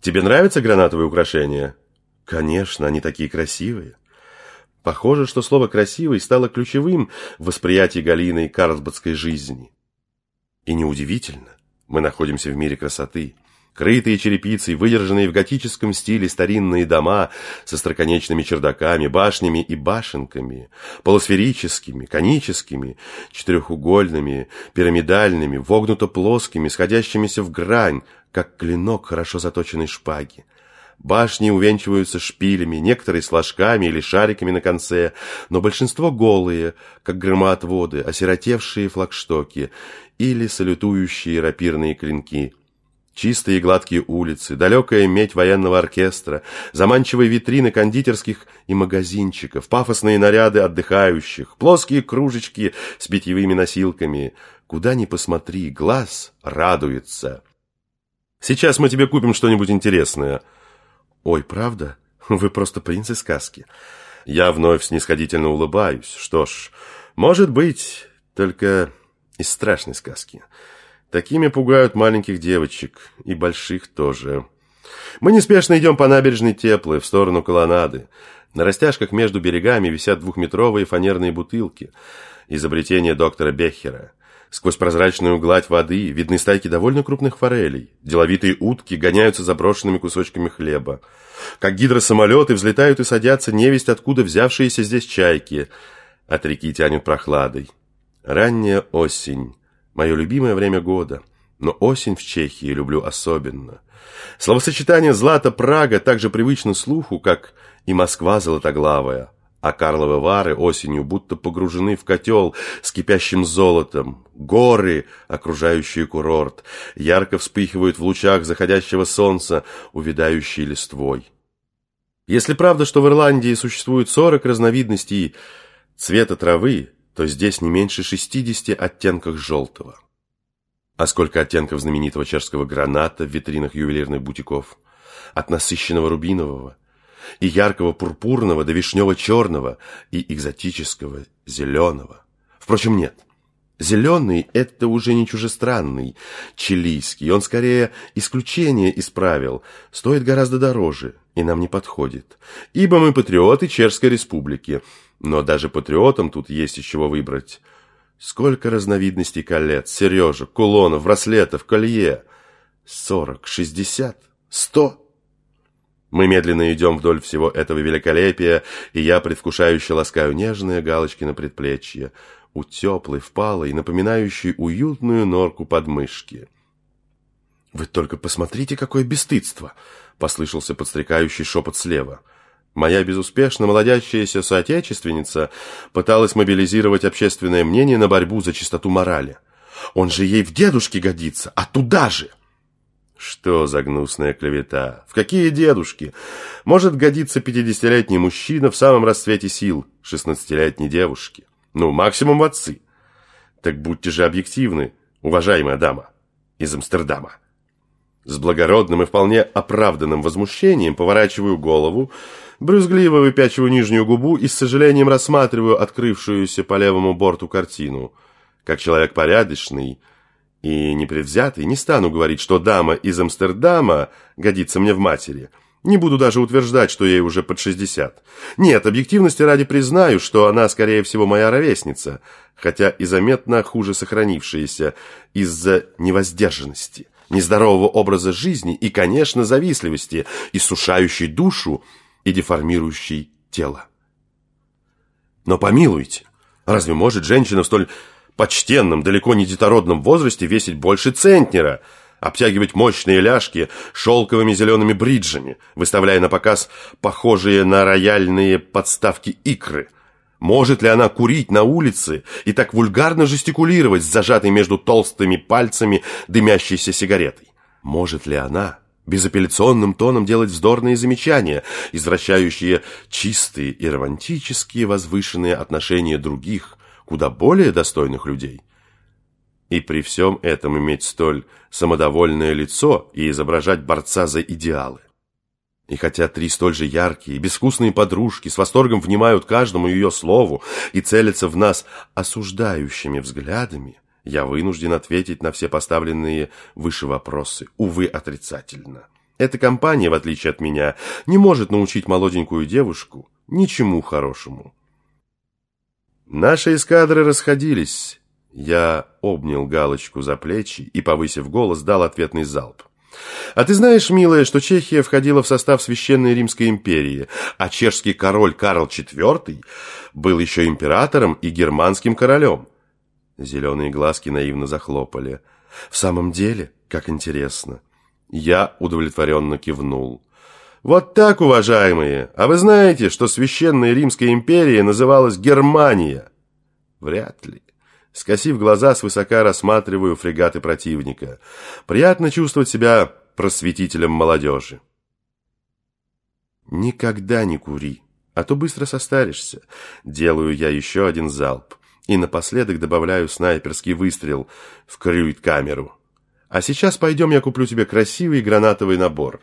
Тебе нравятся гранатовые украшения? Конечно, они такие красивые. Похоже, что слово «красивый» стало ключевым в восприятии Галины карлсбадской жизни. И неудивительно, мы находимся в мире красоты. Крытые черепицей, выдержанные в готическом стиле старинные дома со строконечными чердаками, башнями и башенками, полусферическими, коническими, четырехугольными, пирамидальными, вогнуто-плоскими, сходящимися в грань, как клинок хорошо заточенной шпаги. Башни увенчиваются шпилями, некоторые с ложками или шариками на конце, но большинство голые, как громоотводы, осиротевшие флагштоки или салютующие рапирные клинки. Чистые и гладкие улицы, далекая медь военного оркестра, заманчивые витрины кондитерских и магазинчиков, пафосные наряды отдыхающих, плоские кружечки с питьевыми носилками. Куда ни посмотри, глаз радуется. Сейчас мы тебе купим что-нибудь интересное – Ой, правда? Вы просто принц из сказки. Я вновь снисходительно улыбаюсь. Что ж, может быть, только из страшной сказки. Такими пугают маленьких девочек, и больших тоже. Мы неспешно идем по набережной Теплой в сторону колоннады. На растяжках между берегами висят двухметровые фанерные бутылки. Изобретение доктора Бехера. Сквозь прозрачную гладь воды видны стайки довольно крупных форелей. Деловитые утки гоняются заброшенными кусочками хлеба. Как гидросамолеты взлетают и садятся невесть, откуда взявшиеся здесь чайки. От реки тянет прохладой. Ранняя осень. Мое любимое время года. Но осень в Чехии люблю особенно. Словосочетание «Злата-Прага» так же привычно слуху, как и Москва золотоглавая а Карловы Вары осенью будто погружены в котел с кипящим золотом. Горы, окружающие курорт, ярко вспыхивают в лучах заходящего солнца, увядающие листвой. Если правда, что в Ирландии существует 40 разновидностей цвета травы, то здесь не меньше 60 оттенков желтого. А сколько оттенков знаменитого чешского граната в витринах ювелирных бутиков? От насыщенного рубинового и яркого пурпурного до вишнево-черного, и экзотического зеленого. Впрочем, нет. Зеленый – это уже не чужестранный, чилийский. Он скорее исключение из правил, стоит гораздо дороже и нам не подходит. Ибо мы патриоты Чешской Республики. Но даже патриотам тут есть из чего выбрать. Сколько разновидностей колец, сережек, кулонов, браслетов, колье? Сорок, шестьдесят, сто? Мы медленно идем вдоль всего этого великолепия, и я предвкушающе ласкаю нежные галочки на предплечье, у теплой, впалой, напоминающей уютную норку подмышки. «Вы только посмотрите, какое бесстыдство!» — послышался подстрекающий шепот слева. Моя безуспешно молодящаяся соотечественница пыталась мобилизировать общественное мнение на борьбу за чистоту морали. «Он же ей в дедушке годится, а туда же!» Что за гнусная клевета? В какие дедушки? Может годиться пятидесятилетний мужчина в самом расцвете сил шестнадцатилетней девушки. Ну, максимум в отцы. Так будьте же объективны, уважаемая дама из Амстердама. С благородным и вполне оправданным возмущением поворачиваю голову, брюзгливо выпячиваю нижнюю губу и с сожалением рассматриваю открывшуюся по левому борту картину. Как человек порядочный, и непредвзятый не стану говорить, что дама из Амстердама годится мне в матери. Не буду даже утверждать, что ей уже под 60. Нет, объективности ради признаю, что она, скорее всего, моя ровесница, хотя и заметно хуже сохранившаяся из-за невоздержанности, нездорового образа жизни и, конечно, завистливости, иссушающей душу и деформирующей тело. Но помилуйте, разве может женщина в столь почтенном, далеко не детородном возрасте весить больше центнера, обтягивать мощные ляжки шелковыми зелеными бриджами, выставляя на показ похожие на рояльные подставки икры. Может ли она курить на улице и так вульгарно жестикулировать с зажатой между толстыми пальцами дымящейся сигаретой? Может ли она безапелляционным тоном делать вздорные замечания, извращающие чистые и романтические возвышенные отношения других, куда более достойных людей. И при всем этом иметь столь самодовольное лицо и изображать борца за идеалы. И хотя три столь же яркие и безвкусные подружки с восторгом внимают каждому ее слову и целятся в нас осуждающими взглядами, я вынужден ответить на все поставленные выше вопросы, увы, отрицательно. Эта компания, в отличие от меня, не может научить молоденькую девушку ничему хорошему. Наши эскадры расходились. Я обнял Галочку за плечи и, повысив голос, дал ответный залп. А ты знаешь, милая, что Чехия входила в состав Священной Римской империи, а чешский король Карл IV был еще императором и германским королем? Зеленые глазки наивно захлопали. В самом деле, как интересно. Я удовлетворенно кивнул. Вот так, уважаемые. А вы знаете, что Священная Римская империя называлась Германия? Вряд ли. Скосив глаза, свысока рассматриваю фрегаты противника. Приятно чувствовать себя просветителем молодежи. Никогда не кури, а то быстро состаришься. Делаю я еще один залп. И напоследок добавляю снайперский выстрел в крюит-камеру. А сейчас пойдем, я куплю тебе красивый гранатовый набор.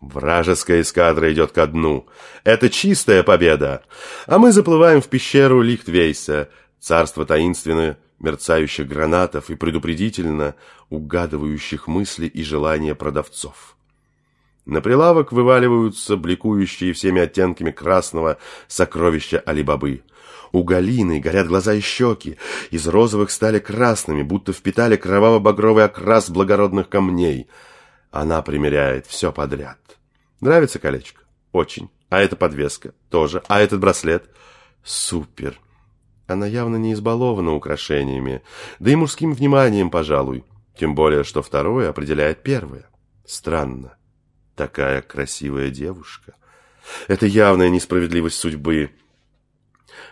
Вражеская эскадра идет ко дну. Это чистая победа. А мы заплываем в пещеру Лихтвейса, царство таинственное, мерцающих гранатов и предупредительно угадывающих мысли и желания продавцов. На прилавок вываливаются бликующие всеми оттенками красного сокровища Алибабы. У Галины горят глаза и щеки, из розовых стали красными, будто впитали кроваво-багровый окрас благородных камней. Она примеряет все подряд. Нравится колечко? Очень. А эта подвеска? Тоже. А этот браслет? Супер. Она явно не избалована украшениями, да и мужским вниманием, пожалуй. Тем более, что второе определяет первое. Странно. Такая красивая девушка. Это явная несправедливость судьбы.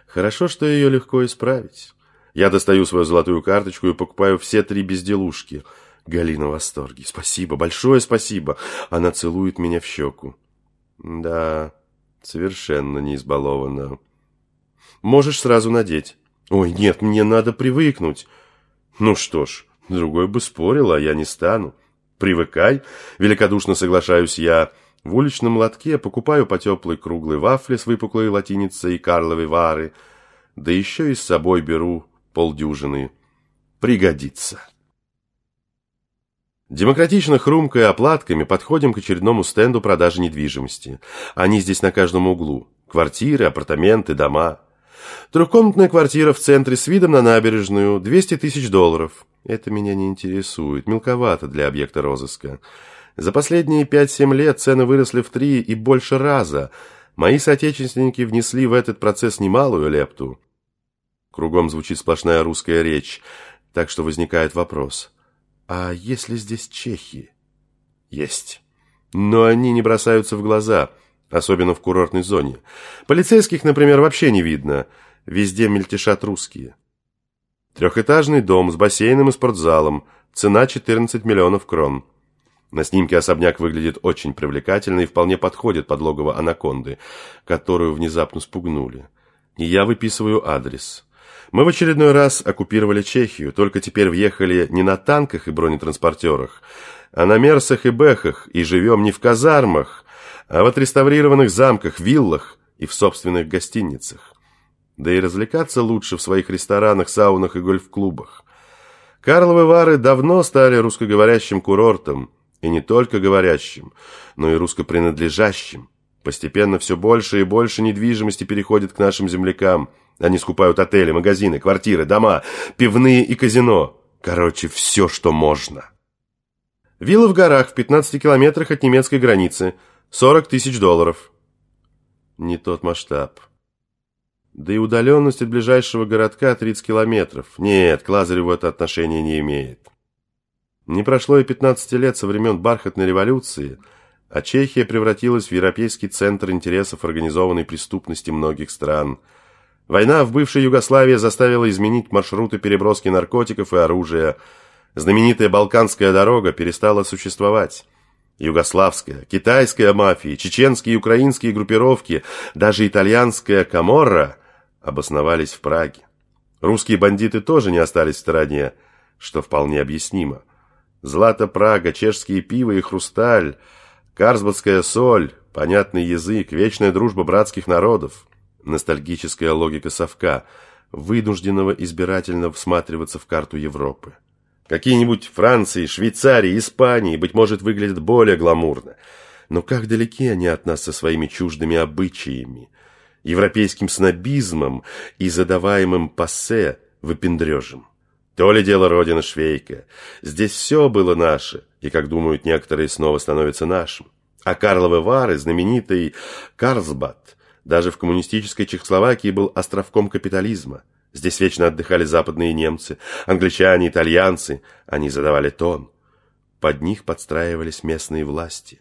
Хорошо, что ее легко исправить. Я достаю свою золотую карточку и покупаю все три безделушки – Галина в восторге. Спасибо, большое спасибо. Она целует меня в щеку. Да, совершенно не избалована. Можешь сразу надеть. Ой, нет, мне надо привыкнуть. Ну что ж, другой бы спорил, а я не стану. Привыкай, великодушно соглашаюсь я. В уличном лотке покупаю по теплой круглой вафле с выпуклой латиницей и карловой вары. Да еще и с собой беру полдюжины. Пригодится. Демократично хрумкая оплатками подходим к очередному стенду продажи недвижимости. Они здесь на каждом углу. Квартиры, апартаменты, дома. Трехкомнатная квартира в центре с видом на набережную, 200 тысяч долларов. Это меня не интересует, мелковато для объекта розыска. За последние 5-7 лет цены выросли в три и больше раза. Мои соотечественники внесли в этот процесс немалую лепту. Кругом звучит сплошная русская речь, так что возникает вопрос – а если здесь чехи? Есть. Но они не бросаются в глаза, особенно в курортной зоне. Полицейских, например, вообще не видно. Везде мельтешат русские. Трехэтажный дом с бассейном и спортзалом. Цена 14 миллионов крон. На снимке особняк выглядит очень привлекательно и вполне подходит под логово анаконды, которую внезапно спугнули. И я выписываю адрес. Мы в очередной раз оккупировали Чехию, только теперь въехали не на танках и бронетранспортерах, а на мерсах и бэхах, и живем не в казармах, а в отреставрированных замках, виллах и в собственных гостиницах. Да и развлекаться лучше в своих ресторанах, саунах и гольф-клубах. Карловы Вары давно стали русскоговорящим курортом, и не только говорящим, но и русскопринадлежащим. Постепенно все больше и больше недвижимости переходит к нашим землякам – они скупают отели, магазины, квартиры, дома, пивные и казино. Короче, все, что можно. Вилла в горах в 15 километрах от немецкой границы. 40 тысяч долларов. Не тот масштаб. Да и удаленность от ближайшего городка 30 километров. Нет, к Лазареву это отношение не имеет. Не прошло и 15 лет со времен бархатной революции, а Чехия превратилась в европейский центр интересов организованной преступности многих стран – Война в бывшей Югославии заставила изменить маршруты переброски наркотиков и оружия. Знаменитая Балканская дорога перестала существовать. Югославская, китайская мафии, чеченские и украинские группировки, даже итальянская Каморра обосновались в Праге. Русские бандиты тоже не остались в стороне, что вполне объяснимо. Злато Прага, чешские пиво и хрусталь, карсбадская соль, понятный язык, вечная дружба братских народов – ностальгическая логика совка, вынужденного избирательно всматриваться в карту Европы. Какие-нибудь Франции, Швейцарии, Испании, быть может, выглядят более гламурно. Но как далеки они от нас со своими чуждыми обычаями, европейским снобизмом и задаваемым пассе выпендрежем. То ли дело родина Швейка. Здесь все было наше, и, как думают некоторые, снова становится нашим. А Карловы Вары, знаменитый Карлсбад, даже в коммунистической Чехословакии был островком капитализма. Здесь вечно отдыхали западные немцы, англичане, итальянцы. Они задавали тон. Под них подстраивались местные власти.